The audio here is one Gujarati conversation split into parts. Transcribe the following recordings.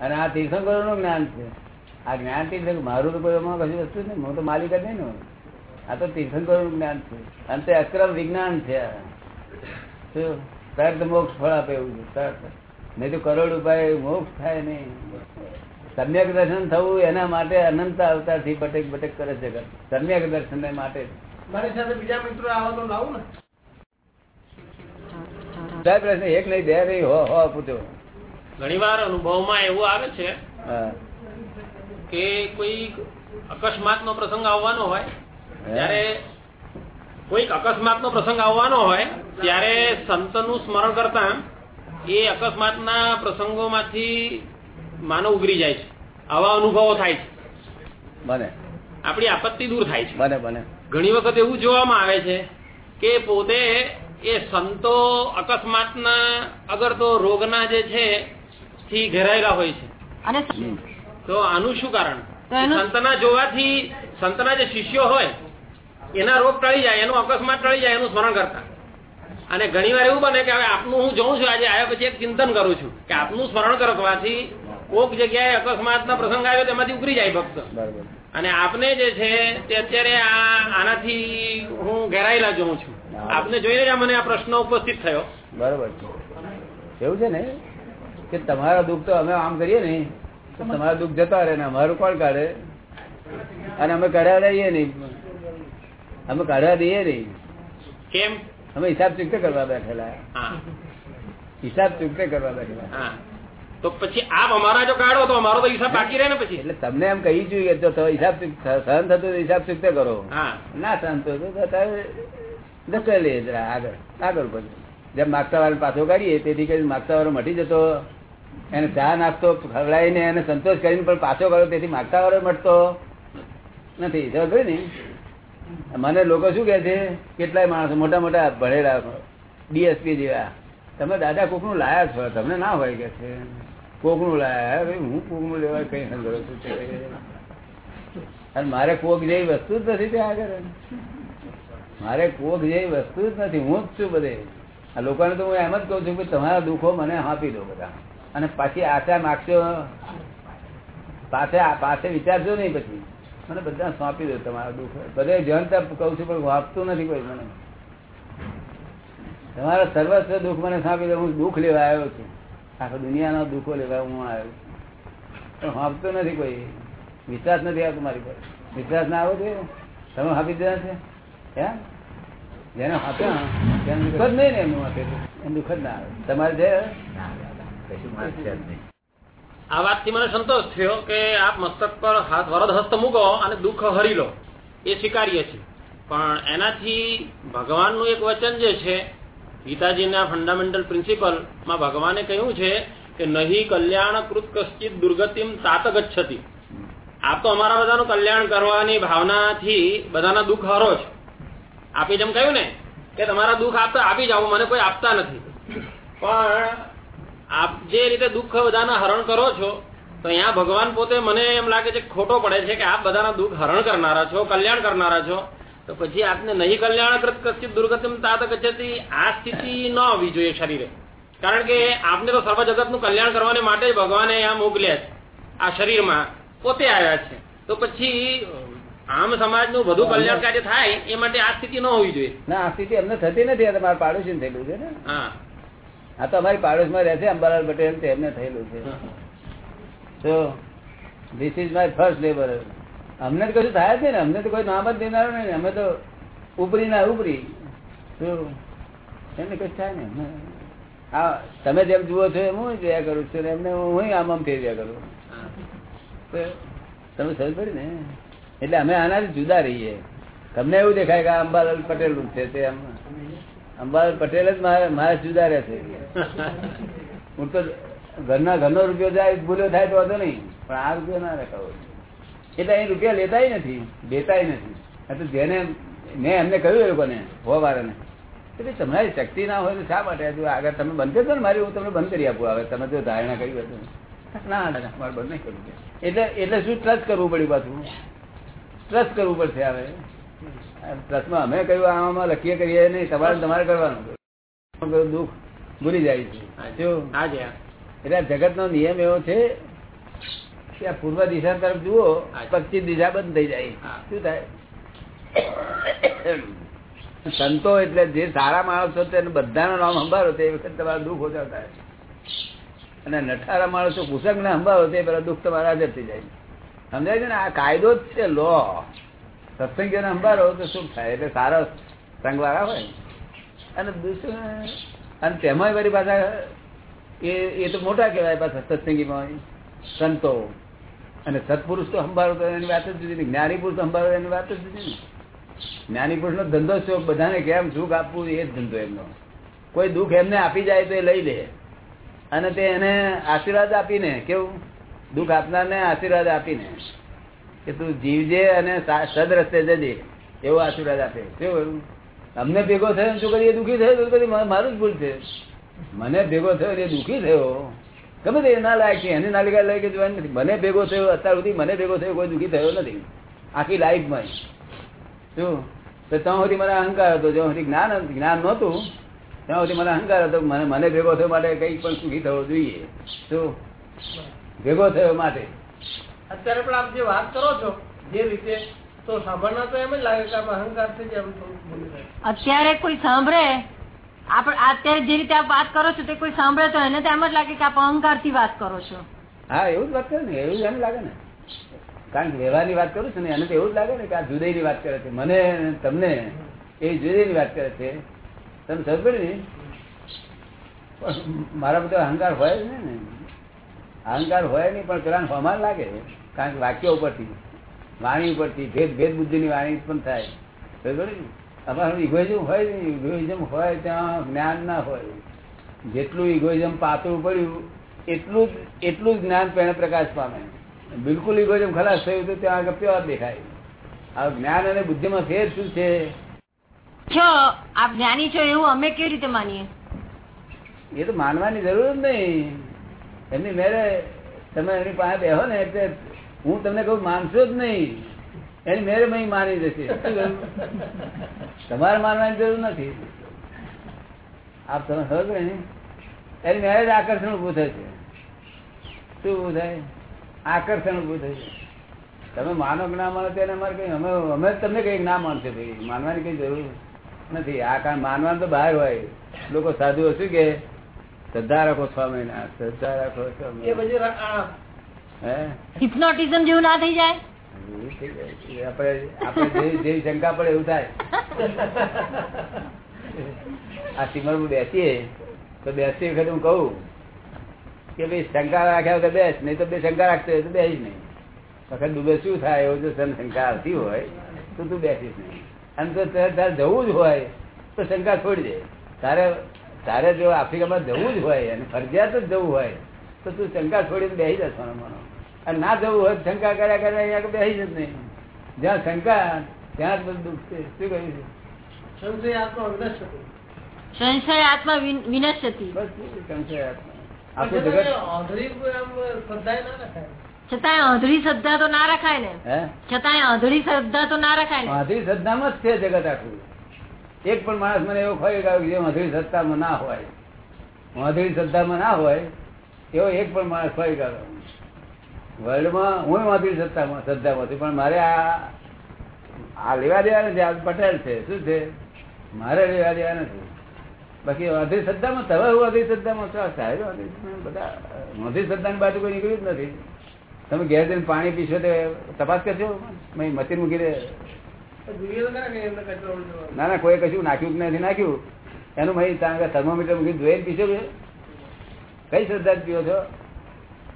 અને આ તીર્થંકરો નું જ્ઞાન છે. આ જ્ઞાન તીર્થંકર મારું તો કોઈ એમાં કશું વસ્તુ નહીં. હું તો માલિક જ નહીં ને આ તો તીર્થંકરો નું જ્ઞાન છે. અને તે અક્રમ વિજ્ઞાન છે. આ. તરત મોક્ષ ફળ આપે એવું છે. તરત નહીં તો કરોડ ઉપાય મોક્ષ થાય નહીં. સમ્યક દર્શન થવું એના માટે અનંત અવતારથી બટેક બટેક કરે છે. સમ્યક દર્શન માટે. મારી સાથે બીજા મિત્રો આવો તો લાવું ને. સાહેબ એક નહીં બે નહીં. હો હો પૂછો. ઘણીવાર અનુભવમાં એવું આવે છે કે કોઈ અકસ્માત નો પ્રસંગ આવવાનો હોય ત્યારે કોઈક અકસ્માત નો પ્રસંગ આવવાનો હોય ત્યારે સંતનું સ્મરણ કરતા એ અકસ્માતના પ્રસંગોમાંથી માનવ ઉગરી જાય છે. આવા અનુભવો થાય છે. બને. આપણી આપત્તિ દૂર થાય છે. બને બને. ઘણી વખત એવું જોવામાં આવે છે કે પોતે એ સંતો અકસ્માતના અગર તો રોગના જે છે થી ઘેરાયેલા હોય છે. અને તો આનું શું કારણ? સંતના જોવાથી સંતના જે શિષ્યો હોય એના રોગ ટળી જાય એનું અકસ્માત ટળી જાય એનું સ્મરણ કરતા. અને ઘણી વાર એવું બને કે હવે આપનું હું જોઉં છું આજે આવ્યા પછી એક ચિંતન કરું છું કે આપનું સ્મરણ કરવાથી કોક જગ્યાએ અકસ્માતના પ્રસંગ આવ્યો તેમાંથી ઉકરી જાય ભક્ત. બરોબર. અને આપને જે છે તે અત્યારે આ આનાથી હું ઘેરાયેલા જોઉં છું. આપને જોઈને જ મને આ પ્રશ્ન ઉપસ્થિત થયો. બરોબર છે. એવું છે ને? કે તમારા દુઃખ તો અમે આમ કરીએ ને તો તમારા દુઃખ જતા રહે ને અમારું કોણ કાઢે? અને અમે કાઢ્યા રહીએ નહીં. અમે કાઢવા દઈએ નહીં. કેમ? અમે હિસાબ ચૂકતે કરવા બેઠેલા. હિસાબ ચૂકતે કરવા બેઠેલા. તો પછી આપ અમારા જો કાઢો તો અમારો તો હિસાબ બાકી રહે ને પછી? એટલે તમને એમ કહી જોઈએ કે જો હિસાબ સહન થતું હિસાબ ચૂકતે કરો. હા. ના સહન થતું તો તારે આગળ. આગળ પછી. જેમ માગતા વાળા પાછો કાઢીએ તેથી કરી માગતા વાળો મટી જતો. એને ચા નાસ્તો ખવડાવીને એને સંતોષ કરીને પણ પાછો કરો તેથી માગતા વાળો મટતો નથી. સમજ ને. મને લોકો શું કે છે? કેટલાય માણસો, મોટા મોટા ભણેલા ડીએસપી જેવા. તમે દાદા કોકનું લાયા છો? તમને ના હોય કે છે? કોકનું લાયા? હું કોકનું લેવા કઈ સંગ્રહ છું. અને મારે કોક જેવી વસ્તુ જ નથી ત્યાં આગળ. મારે કોક જેવી વસ્તુ જ નથી. હું જ છું બધે. આ લોકોને તો હું એમ જ કઉ છું કે તમારા દુઃખો મને આપી દો બધા. અને પાછી આશા માગશો પાસે પાસે વિચારશો નહીં પછી. મને બધા સોંપી દો તમારા દુઃખ. બધે જનતા કહું છું, પણ વાપતું નથી કોઈ મને. તમારા સર્વસ્વ દુઃખ મને સોંપી દો, હું દુઃખ લેવા આવ્યો છું. આખા દુનિયાના દુઃખો લેવા હું આવ્યો છું. પણ આપતો નથી કોઈ. વિશ્વાસ નથી આવતો મારી પર. વિશ્વાસ ના આવો જોઈએ. તમે હાપી દીધા છે? હે? જેને હાપ્યા તેને દુઃખ જ નહીં ને એમનું એમ દુઃખ જ ના આવે. તમારે છે આ વાતથી મને સંતોષ થયો કે આપ મસ્તક પર હાથ વરદ હસ્ત મૂકો અને દુઃખ હરી લો. એ સ્વીકારીએ છીએ પણ એનાથી ભગવાનનું એક વચન જે છે, ગીતાજીના ફંડામેન્ટલ પ્રિન્સિપલમાં ભગવાને કહ્યું છે કે નહીં કલ્યાણ કૃત કશ્ચિત દુર્ગતિમ તાત ગચ્છતી. આપ તો અમારા બધાનું કલ્યાણ કરવાની ભાવનાથી બધાના દુઃખ હરો છો. આપે જેમ કહ્યું ને કે તમારા દુઃખ આપતા આપી જાઓ મને કોઈ આપતા નથી. પણ આપ જે રીતે દુઃખ બધાના હરણ કરો છો તો અહીંયા ભગવાન પોતે મને એમ લાગે છે ખોટો પડે છે કે આપ બધાના દુઃખ હરણ કરનારા છો કલ્યાણ કરનારા છો. તો પછી આપને નહીં કલ્યાણ કૃત કશ્ચિત દુર્ગતિમ તાત ગચ્છતિ આ સ્થિતિ ન હોવી જોઈએ શરીરે. કારણ કે આપને તો સર્વ જગતનું કલ્યાણ કરવાને માટે જ ભગવાને આ મોકલ્યા છે. આ શરીરમાં પોતે આવ્યા છે. તો પછી આમ સમાજનું બધું કલ્યાણ કાર્ય થાય એ માટે આ સ્થિતિ ન હોવી જોઈએ. ના આ સ્થિતિ અમને થતી નથી આ પાડોશી થયેલું છે ને. હા. આ તો અમારી પાડોશમાં રહે છે અંબાલાલ પટેલ તેમને થયેલું છે. તો this is my first labour અમને તો કશું થાય જ ને અમને તો કોઈ નામ જ દેનારો નહીં અમે તો ઉપરી ના ઉપરી. એમને કશું થાય ને હા તમે જેમ જુઓ છો એમ હું જોયા કરું છું એમને હું આમ આમ ફેરવ્યા કરું. તો તમે સમજ પડી ને? એટલે અમે આનાથી જુદા રહીએ. તમને એવું દેખાય કે આ અંબાલાલ પટેલનું છે તે અંબાલાલ પટેલ જ મારા જુદા રહેશે હું તો ઘરના ઘરનો રૂપિયો જાય, ભૂલો થાય તો વાંધો નહીં. પણ આ રૂપિયો ના રખાવો. એટલે અહીં રૂપિયા લેતાય નથી, દેતાય નથી. તો જેને મેં એમને કહ્યું એ લોકોને હોવાને એટલે તમારી શક્તિ ના હોય તો શા માટે? આગળ તમે બંધ કરશો ને મારી, હું તમને બંધ કરી આપું. હવે તમે જો ધારણા કરી હતું ના મારે બંધ નહીં કરવું. એટલે એટલે શું ટ્રસ્ટ કરવું પડ્યું પાછું? ટ્રસ્ટ કરવું પડશે હવે. ટ્રસ્ટમાં અમે કહ્યું આમાં લખીએ કરીએ નહીં તમારે તમારે કરવાનું. દુઃખ ભૂલી જાય છે. એટલે જગત નો નિયમ એવો છે કે આ પૂર્વ દિશા તરફ જુઓ. પશ્ચિમ દિશા બંધ થઈ જાય. શું થાય? સંતો એટલે જે સારા માણસો તેને બધાનું નામ સંભાળો તે વખત તમારા દુઃખ ઓછા થાય. અને નઠારા માણસો કુસંગ ને સંભાળો તે પેલા દુઃખ તમારા હાજર થઈ જાય. સમજાય છે ને? આ કાયદો જ છે લો સત્સંગીઓને અંબારો તો શું થાય? એટલે સારા સંગ વાળા હોય. અને અને તેમાં વળી પાછા એ એ તો મોટા કહેવાય પાછા સત્સંગીમાં સંતો. અને સત્પુરુષ તો સંભાળો તો એની વાત જ જુદી. જ્ઞાની પુરુષ સંભાળો એની વાત જ જુદી જ્ઞાની પુરુષ નો ધંધો છે. બધાને કેમ સુખ આપવું એ જ ધંધો એમનો. કોઈ દુઃખ એમને આપી જાય તો એ લઈ લે. અને તે એને આશીર્વાદ આપીને, કેવું? દુઃખ આપનારને આશીર્વાદ આપીને. કે તું જીવજે અને સદ રસ્તે જજે, એવો આશીર્વાદ આપે. એવું? અમને ભેગો થયો શું કરીએ દુઃખી થયો? કદી મારું જ ભૂલ છે. મને ભેગો થયો એ દુઃખી થયો. ગમે તે ના લાયક છે, એની નાલિકા લઈ કે જોવાનું નથી. મને ભેગો થયો અત્યાર સુધી મને ભેગો થયો, કોઈ દુઃખી થયો નથી. આખી લાઈફમાં શું? તો ત્યાં સુધી મને અહંકાર હતો. જ્યાં સુધી જ્ઞાન જ્ઞાન નહોતું, ત્યાં સુધી મને અહંકાર હતો મને મને ભેગો થયો માટે કંઈક પણ સુખી થવો જોઈએ. શું? ભેગો થયો માટે. અત્યારે પણ આપ જે વાત કરો છો જે રીતે તો સાંભળના તો એમ જ લાગે કે આપ અહંકાર એમ છો. અત્યારે કોઈ સાંભળે? આપણે અત્યારે જે રીતે આપ વાત કરો છો તે કોઈ સાંભળે તો એને તો એમ જ લાગે કે આપ અહંકારથી વાત કરો છો. હા એવું જ વાત કરે ને એવું જ એને લાગે ને. કારણ કે વ્યવહારની વાત કરું છું ને એને તો એવું જ લાગે ને કે આ જુદાઈની વાત કરે છે. મને તમને એ જુદાઈની વાત કરે છે. તમે સમજ પડી ને મારા બધો અહંકાર હોય જ ને. અહંકાર હોય નહીં પણ પેલા હમાન લાગે કારણ કે વાક્ય ઉપરથી. વાણી ઉપરથી. ભેદ ભેદ બુદ્ધિની વાણી પણ થાય. ને? અમારું ઇગોઇઝમ હોય ને? ઇગોઇઝમ હોય ત્યાં જ્ઞાન ના હોય. જેટલું ઇગોઇઝમ પાતળું પડ્યું એટલું જ એટલું જ જ્ઞાન પેણે પ્રકાશ પામે. બિલકુલ ઇગોઇઝમ ખલાસ થયું તો ત્યાં આગળ પ્યોર દેખાય. આ જ્ઞાન અને બુદ્ધિમાં ફેર શું છે? છો આપ જ્ઞાની છો એવું અમે કેવી રીતે માનીએ? એ તો માનવાની જરૂર જ નહીં. એમની મેરે તમે એની પાસે બેહો ને એટલે હું તમને કહું, માનશો જ નહીં. એની મેરે મહી માની જશે તમારે માનવાની જરૂર નથી. આપ તમે સમજો ને? એની મેરે આકર્ષણ ઉભું થશે શું ઉભું થાય? આકર્ષણ ઉભું થશે તમે માનો કે ના માનો તેને અમારે કઈ, અમે અમે તમને કઈ ના માનશે ભાઈ. માનવાની કઈ જરૂર નથી. આ કારણ માનવાનું તો બહાર હોય. લોકો સાધુ શું કે શ્રદ્ધા રાખો છ મહિના શ્રદ્ધા રાખો છ મહિના હિપ્નોટિઝમ જેવું ના થઈ જાય. આપણે આપણે જેવી શંકા પડે એવું થાય. આ સિમરમાં બેસીએ તો બેસતી વખતે હું કહું કે ભાઈ શંકા રાખ્યા વગર બેસ નહીં તો બે શંકા રાખતો હોય તો બેસ નહીં. વખત ડૂબે શું થાય એવું જો તને શંકા આવતી હોય તો તું બેસીશ નહીં. અને તો તારે જવું જ હોય તો શંકા છોડી દે. તારે તારે જો આફ્રિકામાં જવું જ હોય અને ફરજિયાત જ જવું હોય તો તું શંકા છોડીને બેસી જશો માનો અને ના જવું હોય શંકા કર્યા કર્યા અહીંયા બેસી જ નહીં. જ્યાં શંકા ત્યાં જ બધું દુઃખ છે. શું કહ્યું છે? સંશય આત્મા સંશય આત્મા સંશય આત્મા. ના રખાય. છતાંય આંધળી શ્રદ્ધા તો ના રખાય ને. છતાંય આંધળી શ્રદ્ધા તો ના રખાય ને. માધુરી શ્રદ્ધામાં જ છે જગત આખું. એક પણ માણસ મને એવો ખોઈ ગયો કે જે માધુરી સત્તામાં ના હોય. માધુરી શ્રદ્ધામાં ના હોય એવો એક પણ માણસ ફરી ગયો વર્લ્ડમાં હું માધુરી શ્રદ્ધામાં શ્રદ્ધામાંથી પણ મારે આ આ લેવા દેવા નથી આ પટેલ છે શું છે? મારે લેવા દેવા નથી. બાકી માધુરી શ્રદ્ધામાં તમે હું માધુરી શ્રદ્ધામાં છો સાહેબ બધા માધુરી શ્રદ્ધાની બાજુ કોઈ નીકળ્યું જ નથી. તમે ઘેર જઈને પાણી પીશો તે તપાસ કરશો મશીન મૂકી દે. ના ના કોઈ કશું નાખ્યું કે નથી નાખ્યું. એનું મહી તમે થર્મોમીટર મૂકી જોઈને પીશો કે? કઈ શ્રદ્ધા પીવો છો?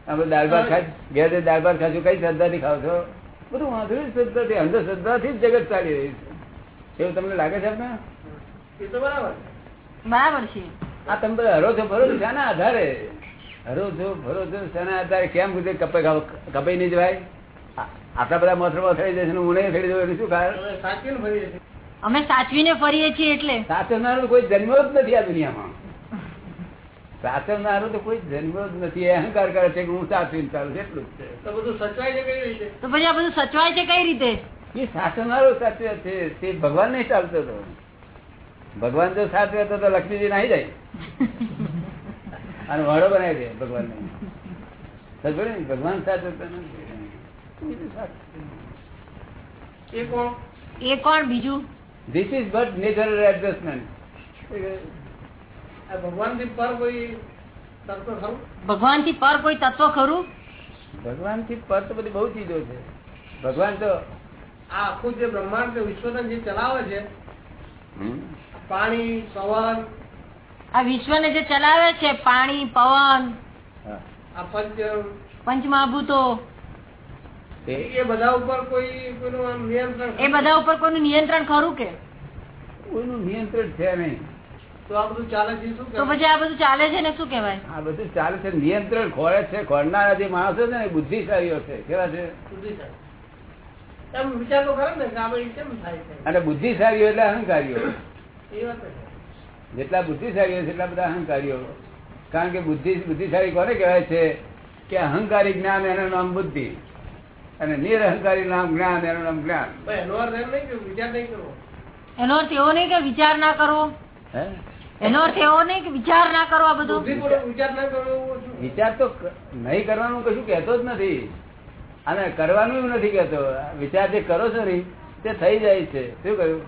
આપણે દાળ ભાત ખાઈ ઘેર દાળ ભાત ખાશું કઈ શ્રદ્ધાથી ખાવ છો? બધું વાંધો શ્રદ્ધાથી અંધશ્રદ્ધાથી જ જગત ચાલી રહ્યું છે. એવું તમને લાગે છે આપને? એ તો બરાબર બરાબર છે. આ તમે બધા હરો છો ભરો છો શાના આધારે? હરો છો ભરો છો શાના આધારે કેમ રીતે કપાઈ કપાઈ નહીં જવાય? આ- આટલા બધા મોસરમાં થઈ જશે ને હું નહીં થઈ જવું એનું શું કારણ? સાચવીને ફરીએ છીએ. અમે સાચવીને ફરીએ છીએ એટલે. સાચવનારો કોઈ જન્મ જ નથી આ દુનિયામાં. સાચવનારો તો કોઈ જન્મ્યો જ નથી. અહંકાર કરે છે કે હું સાચવીને ચાલું એટલું જ છે. તો બધું સચવાય છે કઈ રીતે? તો પછી આ બધું સચવાય છે કઈ રીતે? એ સાચવનારો સાચવે છે. તે ભગવાન નહીં ચાલતો હતો ભગવાન જો સાચવે તો તો લક્ષ્મીજી નાહી જાય. અને વાળો બનાવી દે ભગવાન ને? ભગવાન સાચવતા નથી એ કોણ? એ કોણ બીજું? This is but natural adjustment. આ ભગવાનથી પર કોઈ તત્વ ખરું? ભગવાનથી પર કોઈ તત્વ ખરું? ભગવાનથી પર તો બધી બહુ ચીજો છે. ભગવાન તો આ આખું જે બ્રહ્માંડ વિશ્વને જે ચલાવે છે પાણી પવન. આ વિશ્વને જે ચલાવે છે પાણી પવન આ પંચ પંચમહાભૂતો એ બધા ઉપર કોઈ કોઈનું નિયંત્રણ એ બધા ઉપર કોઈનું નિયંત્રણ ખરું કે? કોઈનું નિયંત્રણ છે નહીં. તો આ બધું ચાલે છે શું તો પછી આ બધું ચાલે છે ને શું કહેવાય? આ બધું ચાલે છે નિયંત્રણ ખોળે છે ખોળનારા જે માણસો છે ને બુદ્ધિશાળીઓ છે. કેવા છે? બુદ્ધિશાળી. એમ વિચાર તો ખરો ને કે આ બધું કેમ થાય છે? અને બુદ્ધિશાળીઓ એટલે અહંકારીઓ. જેટલા બુદ્ધિશાળીઓ છે એટલા બધા અહંકારીઓ. કારણ કે બુદ્ધિ બુદ્ધિશાળી કોને કહેવાય છે? કે અહંકારી જ્ઞાન એનું નામ બુદ્ધિ. અને નિરહંકારી નામ જ્ઞાન એનું નામ જ્ઞાન. એનો અર્થ એમ નહીં કે વિચાર નહીં કરવો. એનો અર્થ એવો નહીં કે વિચાર ના કરવો. હે? એનો અર્થ એવો નહીં કે વિચાર ના કરો આ બધું. વિચાર ના કરવો વિચાર તો નહીં કરવાનું કશું કેતો જ નથી. અને કરવાનું નથી કેતો વિચાર જે કરો છો ને તે થઈ જાય છે. શું કહ્યું?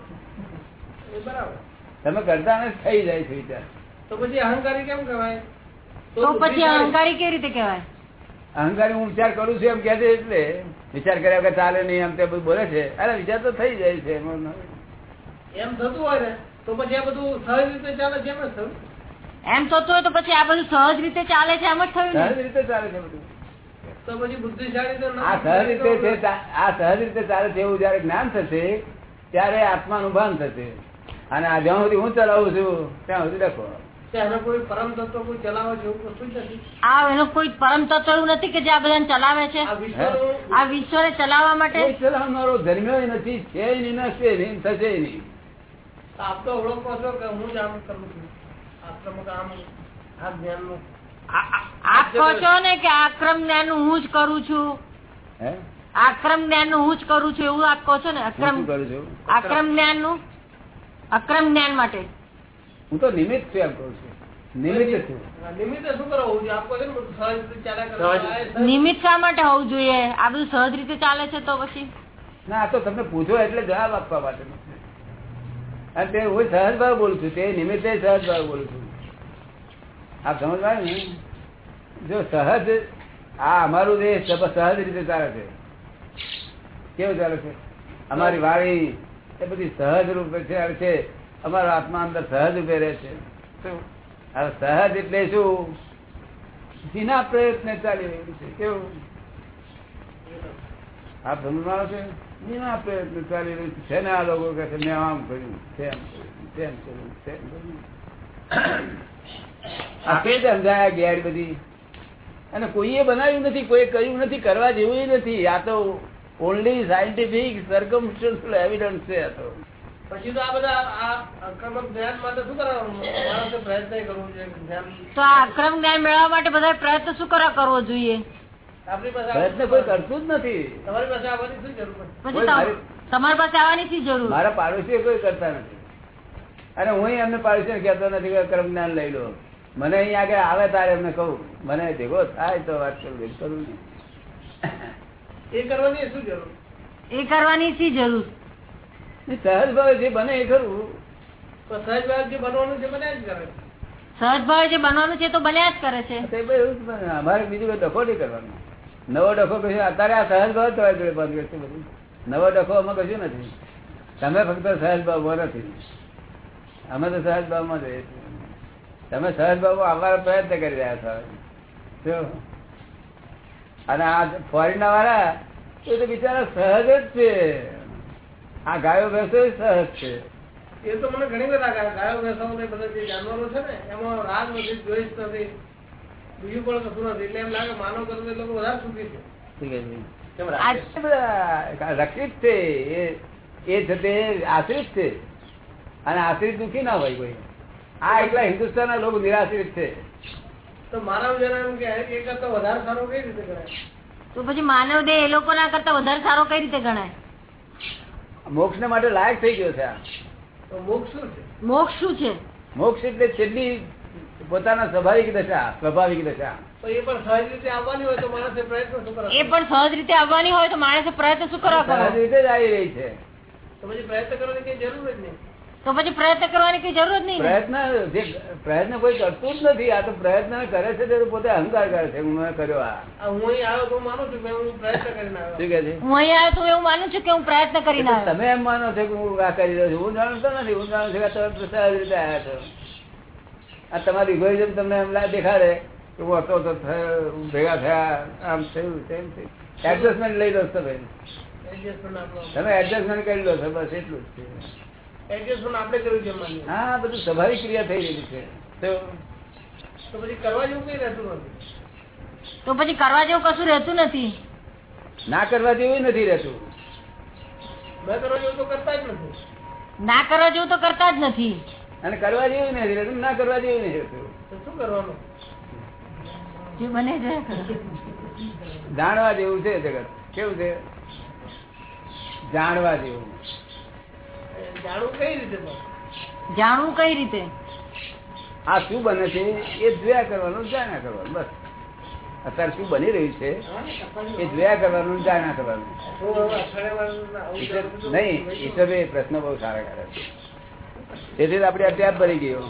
તમે કરતા ને થઈ જાય છે વિચાર. તો પછી અહંકારી કેમ કહેવાય? તો પછી અહંકારી કેવી રીતે કહેવાય? અહંકારી હું વિચાર કરું છું એમ કે છે એટલે વિચાર કર્યા વગર ચાલે નહીં એમ તે બધું બોલે છે. અરે વિચાર તો થઈ જાય છે. એમ થતું હોય ને તો પછી આ બધું સહજ રીતે ચાલે છે એમ જ થયું? એમ થતું તો પછી આ બધું સહજ રીતે ચાલે છે એમ જ થયું સહજ રીતે ચાલે છે બધું. તો પછી બુદ્ધિશાળી તો આ સહજ રીતે છે આ સહજ રીતે ચાલે છે એવું જયારે જ્ઞાન થશે ત્યારે આત્માનું ભાન થશે. અને આ જ્યાં સુધી હું ચલાવું છું ત્યાં સુધી લખો. એનો કોઈ પરમ તત્વ કોઈ ચલાવે છે એવું કશું નથી? આ એનો કોઈ પરમ તત્વ એવું નથી કે જે આ બધાને ચલાવે છે? આ વિશ્વ ચલાવવા માટે? ચલાવનારો જન્મ્યો નથી છે નહીં થશે નહીં. આપ તો ઓળખો છો કે હું જ આમ કરું છું. આક્રમક આમ આ જ્ઞાનનું. આપ કહો છો ને કે આક્રમ જ્ઞાન હું જ કરું છું? આક્રમ જ્ઞાન હું જ કરું છું એવું આપ કહો છો ને? અક્રમ કરું છું? આક્રમ જ્ઞાનનું અક્રમ જ્ઞાન માટે. હું તો નિમિત્ત છું એમ કઉ છું. ને. નિમિત્ત શા માટે હોવું જોઈએ? આ બધું સહજ રીતે ચાલે છે તો પછી? ના તો તમને પૂછો એટલે જવાબ આપવા માટે. અને તે હું સહજ ભાવ બોલું છું. તે નિમિત્તે સહજ ભાવ બોલું છું. આપ સમજવાય ને? જો સહજ, આ અમારું દેશ સહજ રીતે ચાલે છે. કેવું ચાલે છે? અમારી વાણી એ બધી સહજ રૂપે ચાલે છે. અમારો આત્મા અંદર સહજ રૂપે રહે છે? હવે સહજ એટલે શું? વિના પ્રયત્ને ચાલી રહ્યું છે. કેવું? આપ સમજવાનો છે? વિના પ્રયત્ન ચાલી રહ્યું છે. છે ને આ લોકો કહે છે મેં આમ કર્યું તેમ કર્યું તેમ કર્યું તેમ કર્યું. આપે રીતે ગેર બધી? અને કોઈએ બનાવ્યું નથી કોઈ કહ્યું નથી કરવા જેવું નથી. આ તો ઓનલી સાયન્ટિફિક સર્કમસ્ટન્શિયલ એવિડન્સ છે આ તો. પછી તો આ બધા આ જ્ઞાન માટે શું કરવાનું? પ્રયત્ન કરવું જોઈએ. તો આ અક્રમ જ્ઞાન મેળવવા માટે બધા પ્રયત્ન શું કરવા કરવો જોઈએ? પ્રયત્ન કોઈ કરતું જ નથી. તમારી પાસે આવવાની શું જરૂર તમારી પાસે આવવાની શી જરૂર? મારા પાડોશીઓ કોઈ કરતા નથી. અને હું એમને પાડોશી કહેતો નથી કે કર્મ જ્ઞાન લઈ લો. મને અહીં આગળ આવે તારે એમને કહું. મને ભેગો થાય તો વાત કરું કરું એ કરવાની શું જરૂર? એ કરવાની શી જરૂર? સહજ ભાવે જે બને એ ખરું તો સહજ ભાવે જે બનવાનું છે મને જ કરે. સહજ ભાવે જે બનવાનું છે તો બન્યા જ કરે છે. તે ભાઈ એવું જ બને. અમારે બીજું કોઈ ડખો નહીં કરવાનો. નવો ડખો કશું, અત્યારે આ સહજ ભાવ તમારી જોડે બંધ કરશે બધું. નવો ડખો અમે કશું નથી. તમે ફક્ત સહજ ભાવમાં નથી. અમે તો સહજ ભાવમાં જ રહીએ છીએ. તમે સહજ ભાવમાં આવવાનો પ્રયત્ન કરી રહ્યા છો? અને આ ફોરેન વાળા એ તો બિચારા સહજ જ છે. આ ગાયો ભેંસો સહજ છે. એ તો મને ઘણી બધા ગાયો ભેંસો બધા જે જાનવરો છે ને, એમાં રાગ નથી, દ્વેષ નથી. બીજું પણ કશું નથી. એટલે એમ લાગે માનવ કરતા લોકો વધારે સુખી છે. રક્ષિત છે એ એ છે તે આશ્રિત છે. અને આશ્રિત દુઃખી ના હોય કોઈ. આ એટલા હિન્દુસ્તાન ના લોકો નિરાશ્રિત છે. તો માનવ જરા એમ કે એ કરતા વધારે સારો કઈ રીતે ગણાય? તો પછી માનવ દેહ એ લોકો ના કરતા વધારે સારો કઈ રીતે ગણાય? મોક્ષ ને માટે લાયક થઈ ગયો છે આ. મોક્ષ શું છે? મોક્ષ શું છે? મોક્ષ એટલે છેલ્લી પોતાના સ્વાભાવિક દશા સ્વાભાવિક દશા. એ પણ સહજ રીતે આવવાની હોય તો માણસે પ્રયત્ન શું કરે એ પણ સહજ રીતે આવવાની હોય તો માણસે પ્રયત્ન શું કરવા સહજ રીતે જ આવી રહી છે. તો પછી પ્રયત્ન કરવાની કઈ જરૂર જ નહીં. તો પછી પ્રયત્ન કરવાની કઈ જરૂર જ નહીં પ્રયત્ન જે પ્રયત્ન કોઈ કરતું જ નથી આ તો પ્રયત્ન કરે છે તે પોતે અહંકાર કરે છે. હું કર્યો આ. આ હું અહીં આવ્યો તો માનું છું કે હું પ્રયત્ન કરીને આવ્યો. શું છે? હું અહીંયા આવ્યો તો એવું માનું છું કે હું પ્રયત્ન કરીને એટલે આવ્યો. તમે એમ માનો છો કે હું આ કરી રહ્યો છું. હું જાણતો નથી. હું જાણું છું કે તમે પ્રસાદ રીતે આવ્યા છો. આ તમારી ઇગોઇઝમ તમને એમ લા- દેખાડે કે હું હતો તો ભેગા થયા આમ થયું તેમ થયું. એડજસ્ટમેન્ટ લઈ લો છો ભાઈ તમે એડજસ્ટમેન્ટ કરી લો છો બસ એટલું જ છે. એડજસ્ટમેન્ટ આપણે કર્યું છે માન્ય હા બધું સ્વાભાવિક ક્રિયા થઈ રહી છે. તો તો પછી કરવા જેવું કઈ રહેતું નથી? તો પછી કરવા જેવું કશું રહેતું નથી? ના કરવા જેવું નથી રહેતું. ના કરવા જેવું તો કરતા જ નથી. ના કરવા જેવું તો કરતા જ નથી. અને કરવા જેવું નથી રહેતું ના કરવા જેવું નથી રહેતું શું કરવાનું? જાણવા જેવું છે જગત. કેવું છે? જાણવા જેવું. જાણવું કઈ રીતે જાણવું કઈ રીતે? આ શું બને છે? એ જોયા કરવાનું જાણ્યા કરવાનું બસ. અત્યારે શું બની રહ્યું છે? એ જોયા કરવાનું જાણ્યા કરવાનું. નહીં ઈશ્વરે પ્રશ્ન બહુ સારા કરે છે. તેથી આપડે આપણે અત્યાર ભરી ગયો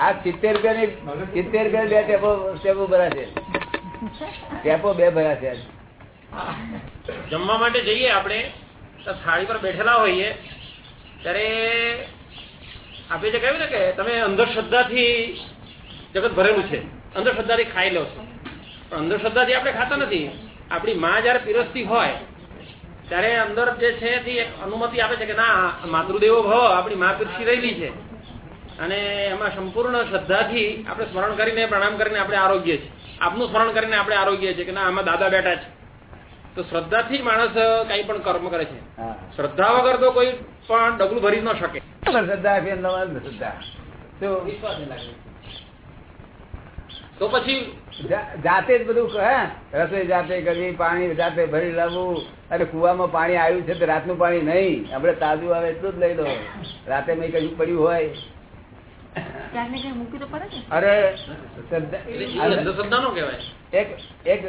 આ સિત્તેર રૂપિયા ની સિત્તેર રૂપિયા બે ટેપો ટેપો ભરા છે. ટેપો બે ભરા છે જમવા માટે જઈએ આપણે. થાળી પર બેઠેલા હોઈએ. ત્યારે આપણે જે કહ્યું ને કે તમે અંધશ્રદ્ધાથી જગત ભરેલું છે. અંધશ્રદ્ધાથી ખાઈ લો છો. પણ અંધશ્રદ્ધાથી આપણે ખાતા નથી. આપણી માં જયારે પીરસતી હોય ત્યારે અંદર જે છે તે અનુમતિ આપે છે કે ના માતૃદેવો ભવ આપણી માં પીરસી રહેલી છે. અને એમાં સંપૂર્ણ શ્રદ્ધાથી આપણે સ્મરણ કરીને પ્રણામ કરીને આપણે આરોગ્ય છે. આપનું સ્મરણ કરીને આપણે આરોગ્ય છે કે ના આમાં દાદા બેઠા છે. તો શ્રદ્ધાથી માણસ કઈ પણ કર્મ કરે છે. શ્રદ્ધા વગર તો કોઈ પણ ડગલું ભરી ન શકે. શ્રદ્ધા તો તો પછી જાતે જ બધું હે? રસોઈ જાતે કરવી પાણી જાતે ભરી લાવવું અને કુવામાં પાણી આવ્યું છે તો રાતનું પાણી નહીં. આપણે તાજું આવે એટલું જ લઈ લો રાતે મેં કશું પડ્યું હોય. ક્યાંક ને ક્યાંક મૂકી તો પડે ને? અરે એટલે એ શ્રદ્ધા- અંધશ્રદ્ધા નો કહેવાય. એક એક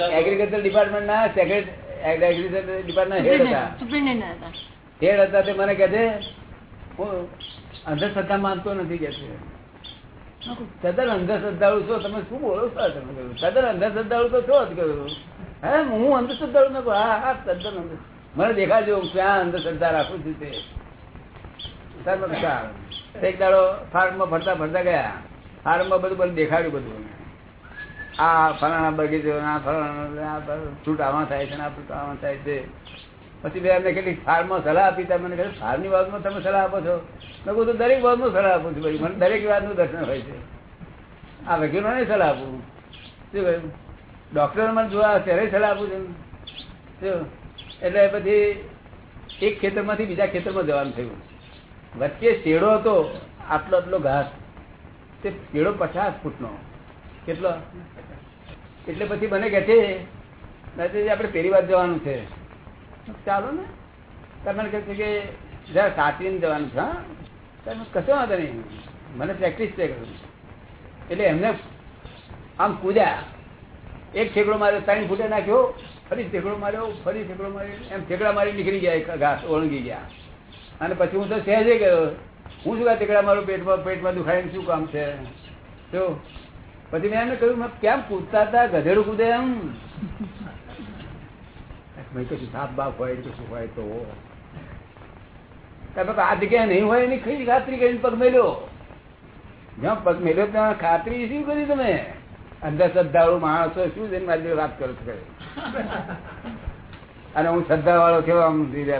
એગ્રીકલ્ચર ડિપાર્ટમેન્ટ ના એગ્રીકલ્ચર ડિપાર્ટમેન્ટ હેડ હતા. હેડ હતા. તે મને કહે છે હું અંધશ્રદ્ધા માનતો નથી કે છે. તદ્દન અંધશ્રદ્ધાળુ છો? તમે શું બોલો છો તમે? કહ્યું તદ્દન અંધશ્રદ્ધાળુ તો છો જ કહ્યું હે, હું અંધશ્રદ્ધાળુ હા હા તદ્દન મને દેખાજો ક્યાં અંધશ્રદ્ધા રાખું છું તે. એક દાડો ફાર્મમાં ફરતા ફરતા ગયા. ફાર્મમાં બધું બધું દેખાડ્યું બધું આ ફલાણા બગીચો આ ફલાણા ફ્રૂટ આમાં થાય છે આ ફ્રૂટ આમાં થાય છે. પછી મેં એમને કેટલીક ફાર્મમાં સલાહ આપી તા. મને કહ્યું ફાર્મની બાબતમાં તમે સલાહ આપો છો? મેં કહું, તો દરેક બાબતમાં સલાહ આપું છું. ભાઈ મને દરેક વાતનું દર્શન હોય છે. આ વકીલો નહીં સલાહ આપું. શું કહ્યું? ડોક્ટર મને જોવા ત્યારે સલાહ આપું છું. એટલે પછી એક ખેતરમાંથી બીજા ખેતરમાં જવાનું થયું. વચ્ચે શેડો હતો, આટલો આટલો ઘાસ. તે શેડો પચાસ ફૂટનો. કેટલો? એટલે પછી મને કહે છે આપણે પેલી વાત જવાનું છે. ચાલો ને. તમે કહે છે કે જરા સાચવીને જવાનું છે, હા. તમે કશો વાંધો નહીં. મને પ્રેક્ટિસ છે. એટલે એમને આમ કૂદ્યા. એક ઠેકડો માર્યો, ત્રણ ફૂટે નાખ્યો, ફરી ઠેકડો માર્યો, ફરી ઠેકડો માર્યો, એમ ઠેકડા મારી નીકળી ગયા ઘાસ ઓળંગી ગયા. અને પછી હું તો સહેજે ગયો. હું શું ઠેકડા મારું પેટમાં પેટમાં દુખાય, શું કામ છે? જો, પછી મેં એમને કહ્યું કેમ કૂદતા હતા? ગધેડું કૂદે એમ. સાપ બાપ હોય કશું હોય તો. તમે આ જગ્યાએ નહીં હોય એની ખરી ખાતરી કરીને પગ મેલ્યો. જ્યાં પગ મેલ્યો ત્યાં ખાતરી શું કરી તમે? અંદર શ્રદ્ધાળુ માણસો શું છે? મારી વાત કરો છો અને હું શ્રદ્ધા વાળો કેવો આમ ધીરે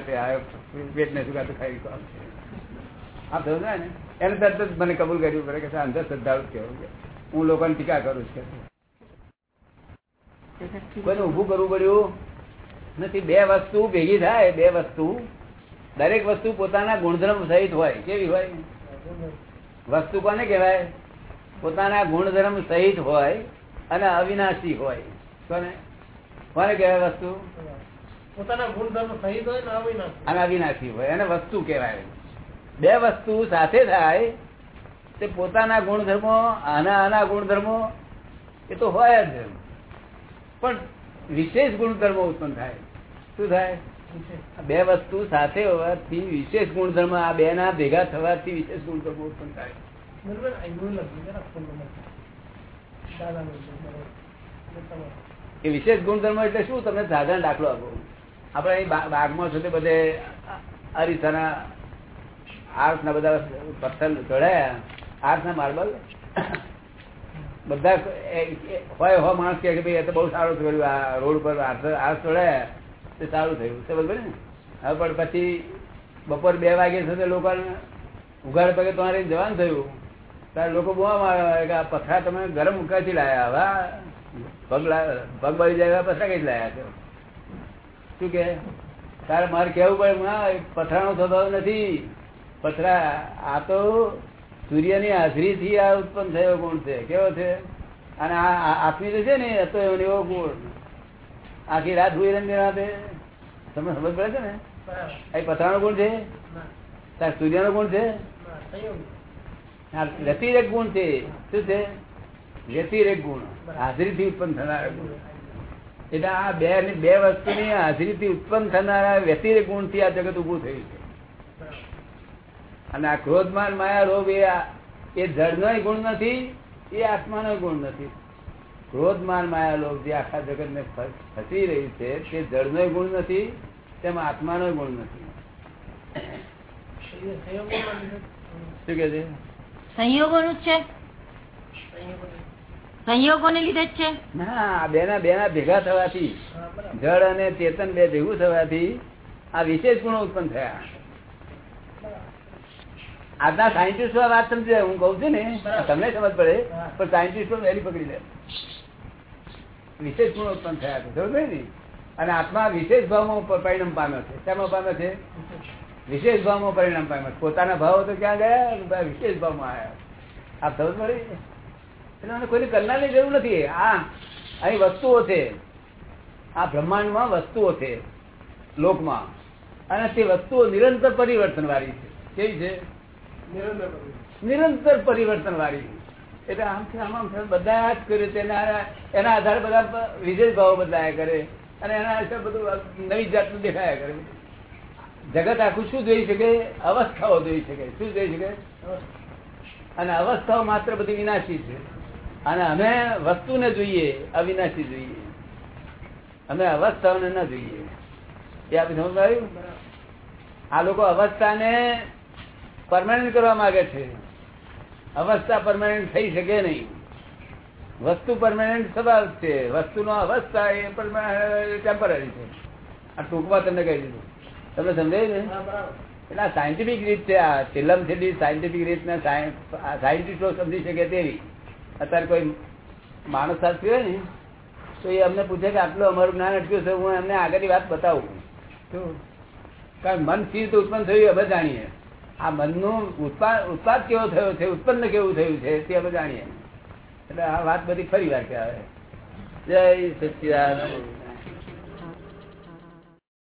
પેટને સુગાતું ખાઈ આમ થયું ને? એને તરત જ મને કબૂલ કર્યું પડે કે અંદર કેવું કે હું લોકોને ટીકા કરું છું. કોઈને ઊભું કરવું પડ્યું નથી. બે વસ્તુ ભેગી થાય, બે વસ્તુ. દરેક વસ્તુ પોતાના ગુણધર્મ સહિત હોય. કેવી હોય? વસ્તુ કોને કહેવાય? પોતાના ગુણધર્મ સહિત હોય અને અવિનાશી હોય. કોને? કોને કહેવાય વસ્તુ? પોતાના ગુણધર્મ સહિત હોય ને અવિનાશી. અને અવિનાશી હોય અને વસ્તુ કહેવાય. બે વસ્તુ સાથે થાય તે પોતાના ગુણધર્મો આના આના ગુણધર્મો એ તો હોય જ. પણ વિશેષ ગુણધર્મો ઉત્પન્ન થાય. શું થાય? બે વસ્તુ સાથે હોવાથી વિશેષ ગુણધર્મ આ બે ના ભેગા થવાથી વિશેષ ગુણધર્મો ઉત્પન્ન થાય. બરોબર? આઈબ્રો ને ફૂલમાં. દાદાનું એ વિશેષ ગુણધર્મ એટલે શું? તમને સાધારણ દાખલો આપો. આપણે અહીં બાગમાં છે તે બધે અરીસાના આર્સ ના બધા પથ્થર ચડાયા આર્સ ના માર્બલ? બધા હોય હો માણસ કે ભાઈ, એ તો બહુ સારું થયું, આ રોડ પર આર્સ ચડાયા તે સારું થયું. છે બરાબર ને? હવે પણ પછી બપોર બે વાગે સુધી લોકોને ઉઘાડ પગે તમારે જવાનું થયું. ત્યારે લોકો બહુ મારે કે આ પથરા તમે ગરમ ઉકાથી લાયા હવા. પગ પગ બળી જાય પથરા કઈ લાયા છો? શું કે? તારે મારે કેવું પડે પથરાનો સ્વભાવ નથી. પથરા આ તો સૂર્યની હાજરીથી આ ઉત્પન્ન થયો ગુણ છે. કેવો છે? અને આ આત્મી જે છે ને હતો તો એવો ગુણ. આખી રાત હુઈ રંગે રાતે. તમને સમજ પડે છે ને? એ આ પથરાનો ગુણ છે? તાર સૂર્યનો ગુણ છે? વ્યતિરેક ગુણ છે. શું છે? વ્યતિરેક ગુણ. હાજરીથી ઉત્પન્ન થનારા ગુણ. એટલે આ બે બે વસ્તુની હાજરીથી ઉત્પન્ન થનારા વ્યતિરેક ગુણથી આ જગત ઉભું થયું છે. અને આ ક્રોધમાન માયા રોગ એ એ જળનો ગુણ નથી એ આત્માનો ગુણ નથી. ક્રોધમાન માયા લોક જે આખા જગત ને ફસી રહી છે તે જળનો ગુણ નથી તેમાં આત્માનો ગુણ નથી. શું કે છે? સંયોગોનું જ છે? સંયોગોને. લીધે છે? ના, બેના બેના ભેગા થવાથી, જળ અને ચેતન બે ભેગું થવાથી આ વિશેષ ગુણો ઉત્પન્ન થયા. આજના સાયન્ટિસ્ટ વાત સમજે હું કઉ છું ને, તમને સમજ પડે, પણ સાયન્ટિસ્ટો વહેલી પકડી લે. વિશેષ ગુણો ઉત્પન્ન થયા છે સમજ ને? અને આત્મા વિશેષ ભાવમાં પર- પરિણામ પામ્યો છે. શામાં પામ્યો છે? વિશેષ ભાવમાં પરિણામ પામ્યા. પોતાના ભાવ તો ક્યાં ગયા? વિશેષ ભાવમાં આવ્યા. આપ સમજ પડી? એટલે આને કોઈને કરનારની જરૂર નથી. આ અહીં વસ્તુઓ છે. આ બ્રહ્માંડમાં વસ્તુઓ છે. લોકમાં. અને તે વસ્તુઓ નિરંતર પરિવર્તન વાળી છે. કેવી છે? નિરંતર નિરંતર પરિવર્તન વાળી એટલે આમ છે આમ આમ છે બધા જ કર્યું તેના એના આધારે બધા વિશેષ ભાવો બદલાયા કરે. અને એના આધારે બધું નવી જાતનું દેખાયા કરે. જગત આખું શું જોઈ શકે? અવસ્થાઓ જોઈ શકે. શું જોઈ શકે? અને અવસ્થાઓ માત્ર બધી વિનાશી છે. અને અમે વસ્તુને જોઈએ, અવિનાશી જોઈએ. અમે અવસ્થાઓને ન જોઈએ. એ આપણે સમજ આ લોકો અવસ્થાને પરમાનન્ટ કરવા માંગે છે. અવસ્થા પરમાનન્ટ થઈ શકે નહીં. વસ્તુ પરમાનન્ટ સ્વભાવ છે. વસ્તુનો અવસ્થા એ ટેમ્પરરી છે. આ ટૂંકમાં તમને કહી દીધું. તમને સમજાયું ને એટલે આ સાયન્ટિફિક રીત છે આ છેલ્લમ છેલ્લી સાયન્ટિફિક રીતના સાયન્ટિસ્ટો સમજી શકે તેવી. અત્યારે કોઈ માણસ સાચી હોય ને તો એ અમને પૂછે કે આટલું અમારું જ્ઞાન અટક્યું છે હું એમને આગળની વાત બતાવું. શું કારણ મન સ્થિર તો ઉત્પન્ન થયું અમે જાણીએ. આ મનનું ઉત્પાદ ઉત્પાદ કેવો થયો છે ઉત્પન્ન કેવું થયું છે તે અમે જાણીએ. એટલે આ વાત બધી ફરી વાર કહેવાય. જય સચિદાનંદ.